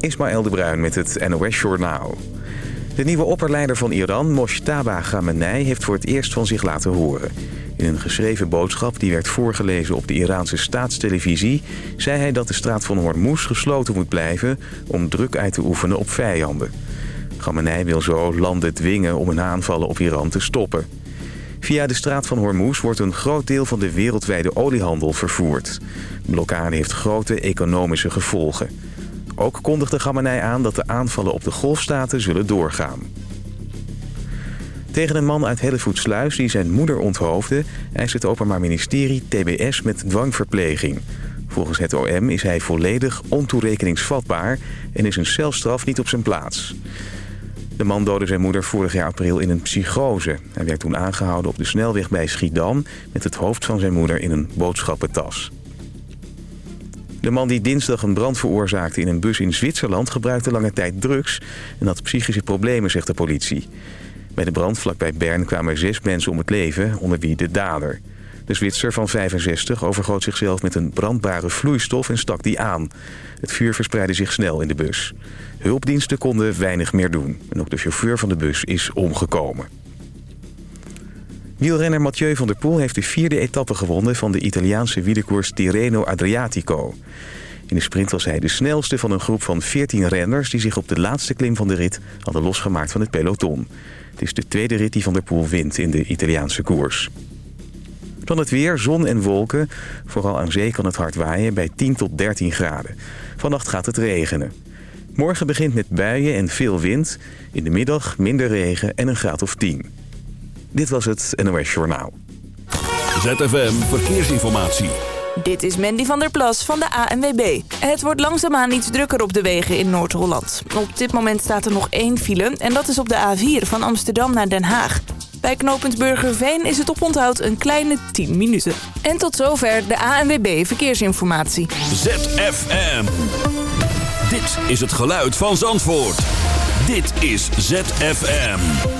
Ismaël de Bruin met het NOS Journaal. De nieuwe opperleider van Iran, Moshtaba Khamenei, heeft voor het eerst van zich laten horen. In een geschreven boodschap die werd voorgelezen op de Iraanse staatstelevisie... zei hij dat de straat van Hormuz gesloten moet blijven om druk uit te oefenen op vijanden. Khamenei wil zo landen dwingen om hun aanvallen op Iran te stoppen. Via de straat van Hormuz wordt een groot deel van de wereldwijde oliehandel vervoerd. De blokkade heeft grote economische gevolgen. Ook kondigde Khamenei aan dat de aanvallen op de golfstaten zullen doorgaan. Tegen een man uit Hellevoetsluis die zijn moeder onthoofde... eist het Openbaar Ministerie TBS met dwangverpleging. Volgens het OM is hij volledig ontoerekeningsvatbaar... en is een celstraf niet op zijn plaats. De man doodde zijn moeder vorig jaar april in een psychose. Hij werd toen aangehouden op de snelweg bij Schiedam... met het hoofd van zijn moeder in een boodschappentas. De man die dinsdag een brand veroorzaakte in een bus in Zwitserland... gebruikte lange tijd drugs en had psychische problemen, zegt de politie. Bij de brand vlakbij Bern kwamen zes mensen om het leven, onder wie de dader. De Zwitser van 65 overgoot zichzelf met een brandbare vloeistof en stak die aan. Het vuur verspreidde zich snel in de bus. Hulpdiensten konden weinig meer doen. En ook de chauffeur van de bus is omgekomen. Wielrenner Mathieu van der Poel heeft de vierde etappe gewonnen... van de Italiaanse wielerkoers Tirreno Adriatico. In de sprint was hij de snelste van een groep van 14 renners... die zich op de laatste klim van de rit hadden losgemaakt van het peloton. Het is de tweede rit die Van der Poel wint in de Italiaanse koers. Dan het weer, zon en wolken. Vooral aan zee kan het hard waaien bij 10 tot 13 graden. Vannacht gaat het regenen. Morgen begint met buien en veel wind. In de middag minder regen en een graad of 10. Dit was het NOS Journaal. ZFM Verkeersinformatie. Dit is Mandy van der Plas van de ANWB. Het wordt langzaamaan iets drukker op de wegen in Noord-Holland. Op dit moment staat er nog één file en dat is op de A4 van Amsterdam naar Den Haag. Bij knooppunt Burgerveen is het oponthoud een kleine 10 minuten. En tot zover de ANWB Verkeersinformatie. ZFM. Dit is het geluid van Zandvoort. Dit is ZFM.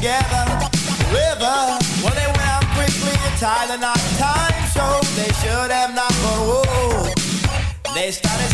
together. River, well they went out quickly and tied the knot. Time showed they should have not, but whoa, they started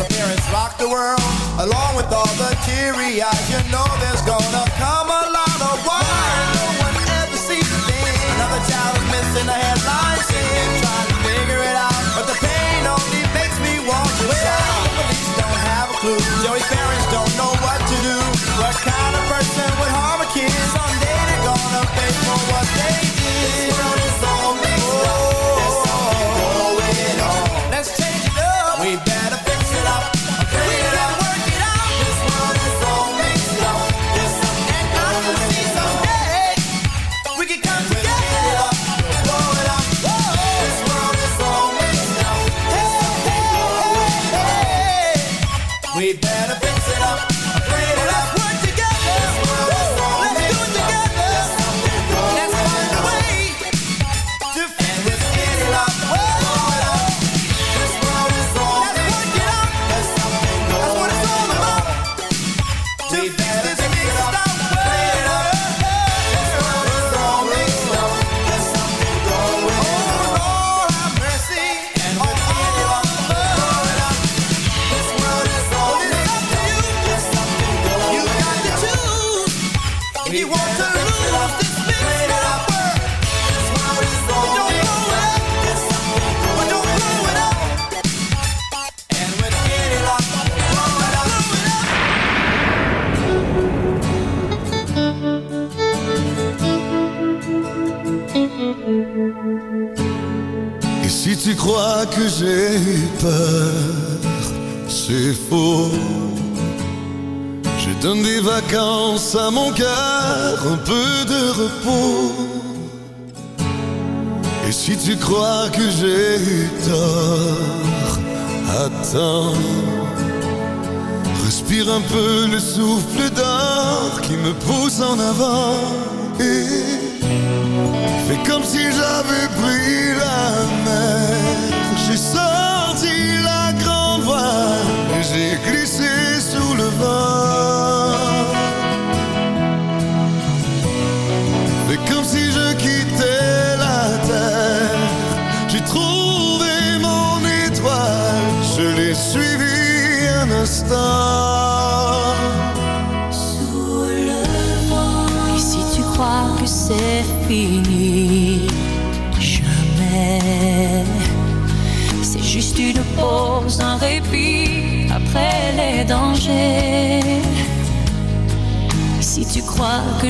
The parents rock the world, along with all the teary eyes. You know there's gonna come a lot of why no one ever sees a thing. Another child is missing a headline saying.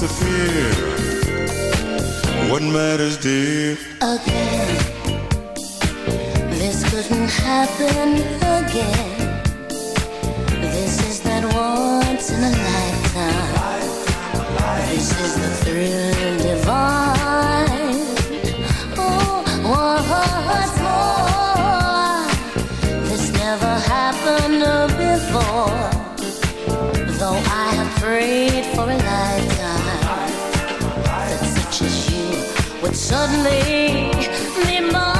disappear. What matters, dear? Again, this couldn't happen again. This is that once in a lifetime. This is the thrill divine. Suddenly, me more.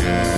yeah.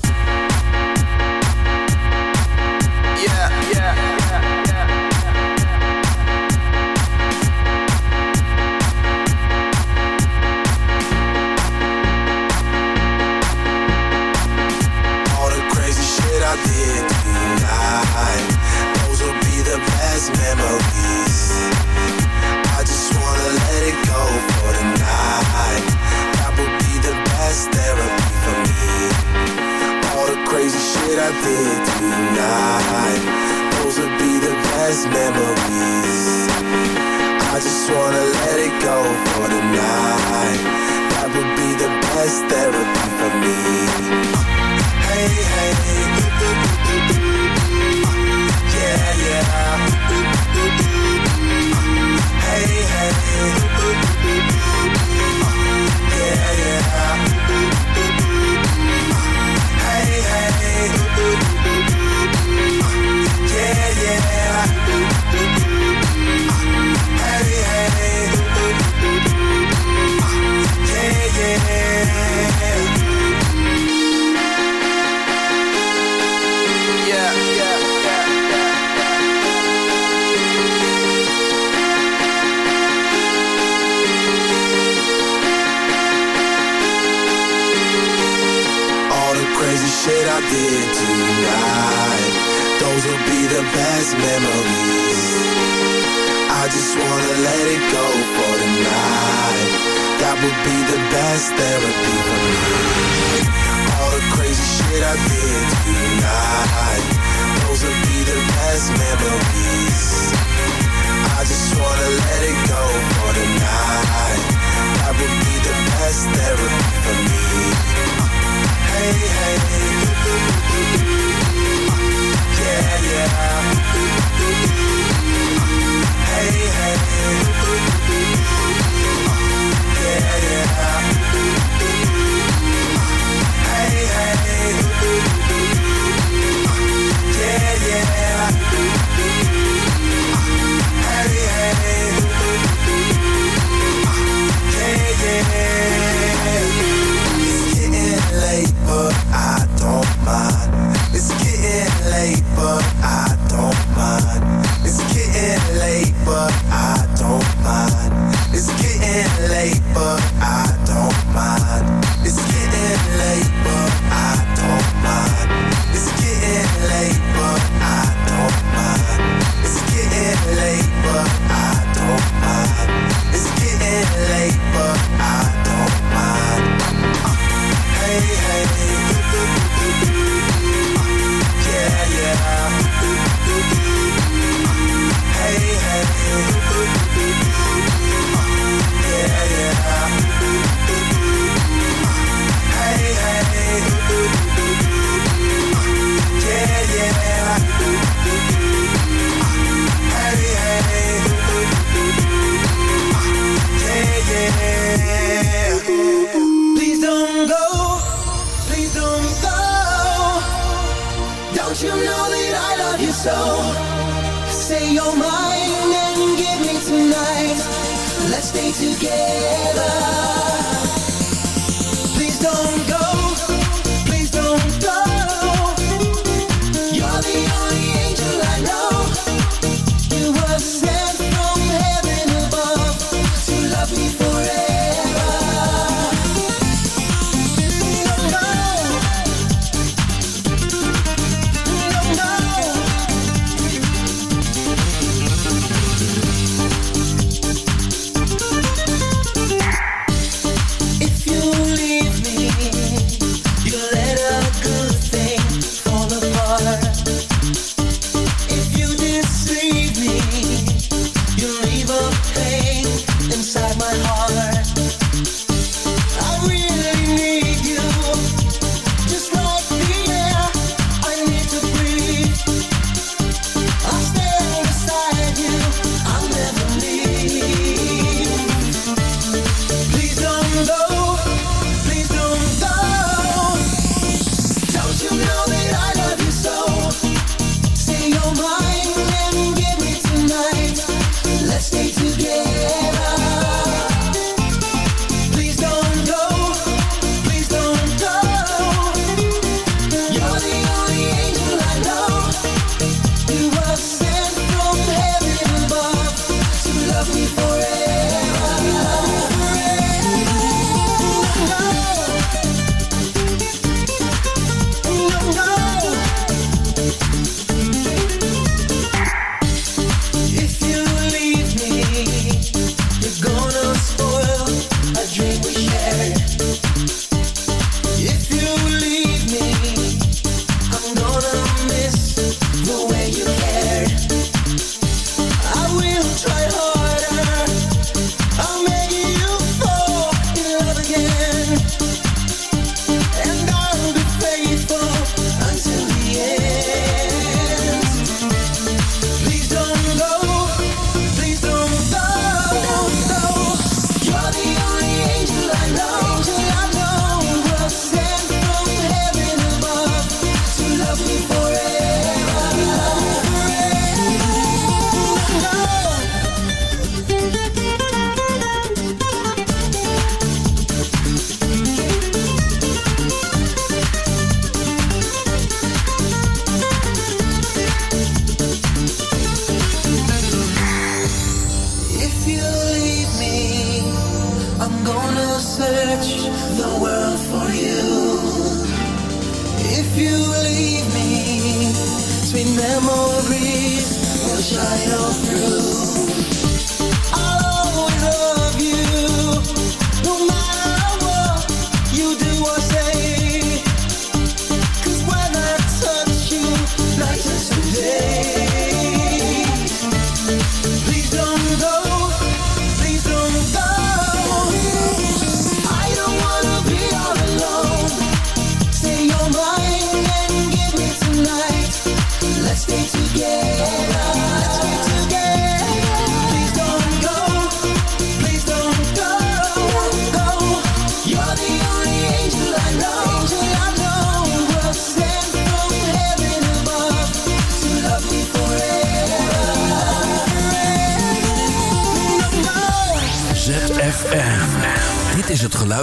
States.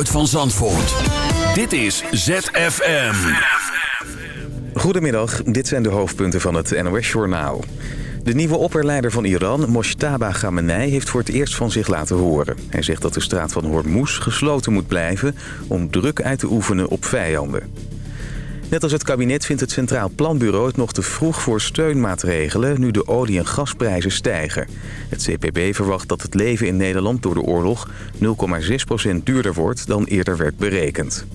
Van Zandvoort. Dit is ZFM. Goedemiddag, dit zijn de hoofdpunten van het NOS-journaal. De nieuwe opperleider van Iran, Moshtaba Khamenei, heeft voor het eerst van zich laten horen. Hij zegt dat de straat van Hormuz gesloten moet blijven om druk uit te oefenen op vijanden. Net als het kabinet vindt het Centraal Planbureau het nog te vroeg voor steunmaatregelen... nu de olie- en gasprijzen stijgen. Het CPB verwacht dat het leven in Nederland door de oorlog 0,6% duurder wordt dan eerder werd berekend.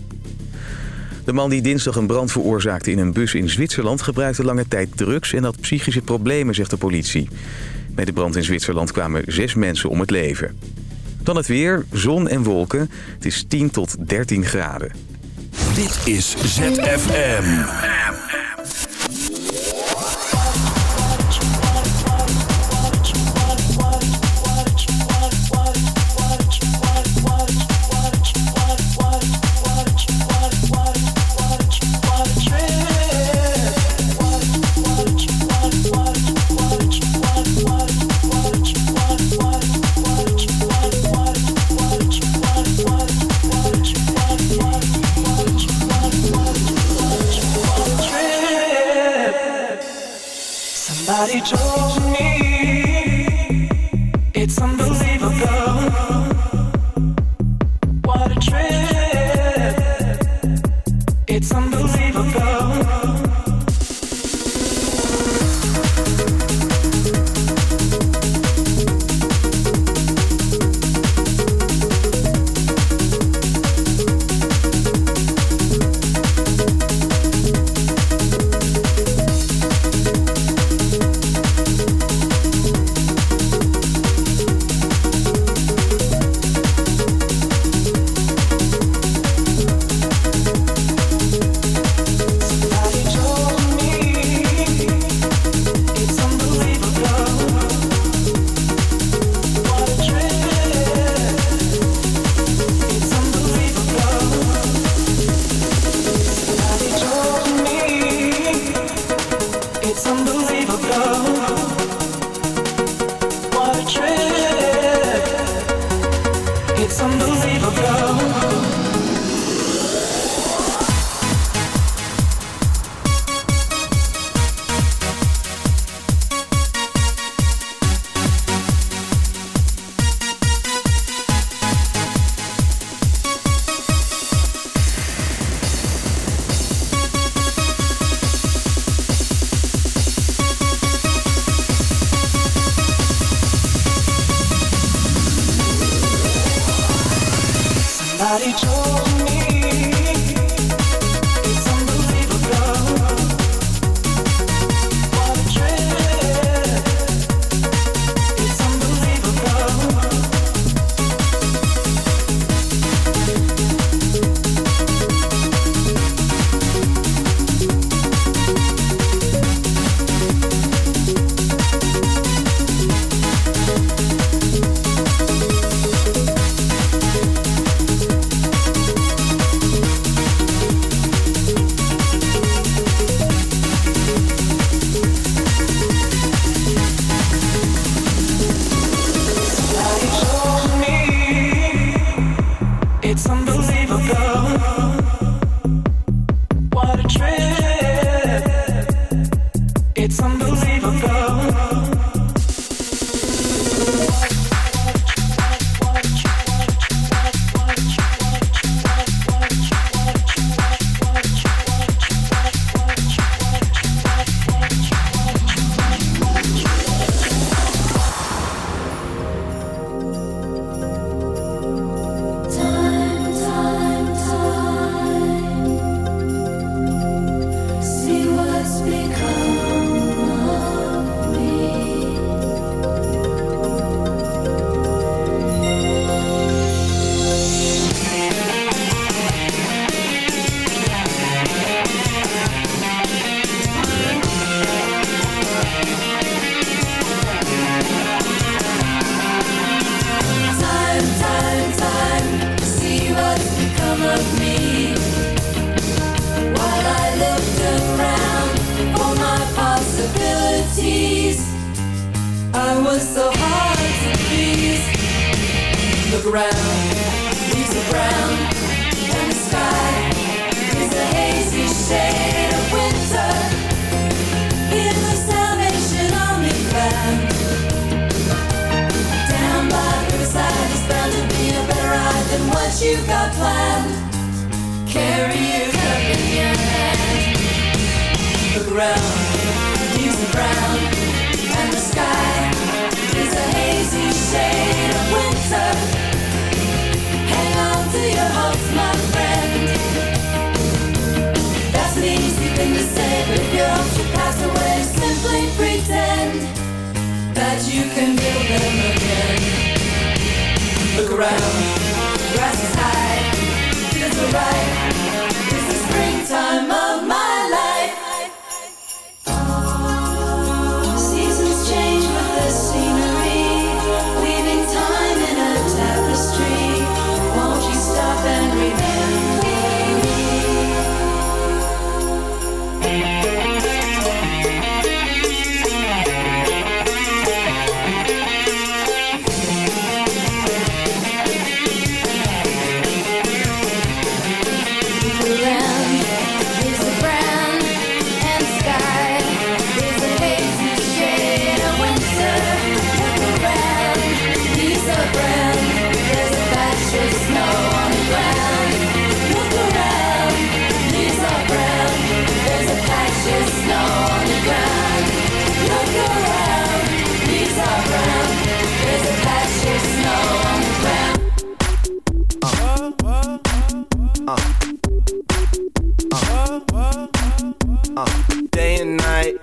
De man die dinsdag een brand veroorzaakte in een bus in Zwitserland... gebruikte lange tijd drugs en had psychische problemen, zegt de politie. Bij de brand in Zwitserland kwamen zes mensen om het leven. Dan het weer, zon en wolken. Het is 10 tot 13 graden. Dit is ZFM. ground is the ground and the sky is a hazy shade of winter in the Salvation Army. Down by the riverside bound to be a better ride than what you got planned. Carry your hand. The ground is and the sky is a hazy shade. you can build them again. Look around, grass is high, feels alright It's the springtime uh, day and night.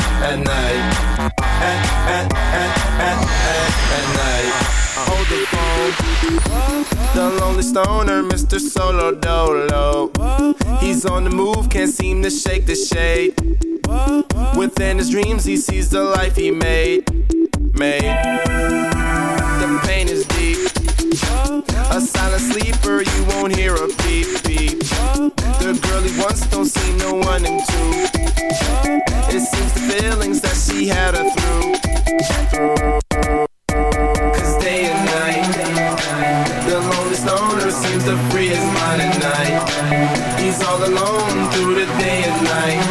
at night. At, at, at, at, at, at night. Hold the phone. The lonely stoner, Mr. Solo Dolo. He's on the move, can't seem to shake the shade. Within his dreams, he sees the life he made. Made. The pain is a silent sleeper, you won't hear a beep beep. The girl he wants don't see no one in two. It seems the feelings that she had her through. Cause day and night, the lonely stoner seems to free his mind at night. He's all alone through the day and night.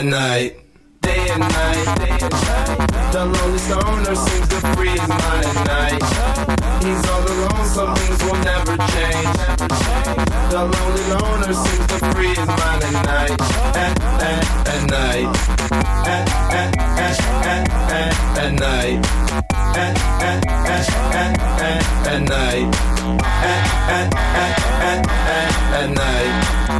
At night. Day and night, day and night. The lonely stoner seems to free his mind at night. He's all alone, some things will never change. The lonely loner seems to free his mind at night. At, at, at night. At, at, at, at, at, at night. At, at, at, at, at, at night. At, at, at, at, at, at night.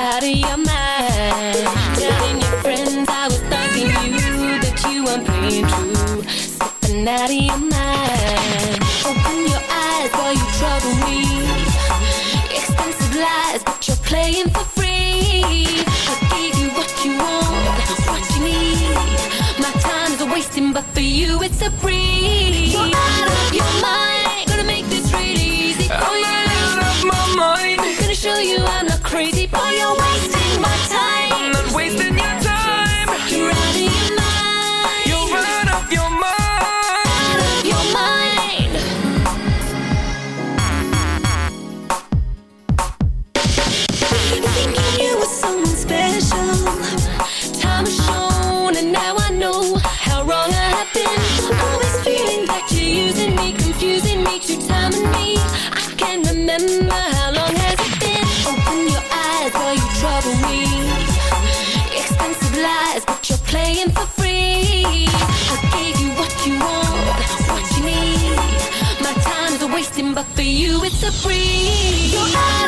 out of your mind. Telling your friends I was thanking you That you weren't playing true. Slipping out of your mind. Open your eyes while you trouble me. Expensive lies but you're playing for free. I gave you what you want, what you need. My time is wasting but for you it's a breeze. You're out of your mind Gonna make this real free. So I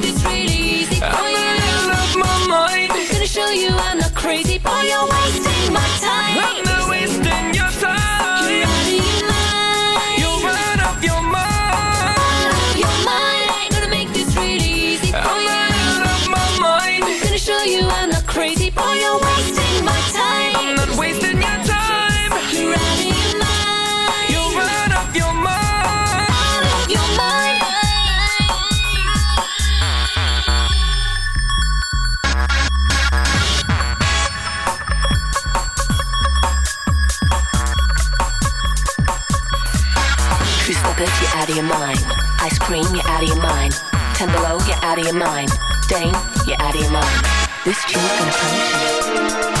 my mind. Gonna show you I'm not crazy, boy. You're wasting my time. Of your mind. Ice cream, you're out of your mind. Ten below, you're out of your mind. Dane, you're out of your mind. This tune's gonna punish you.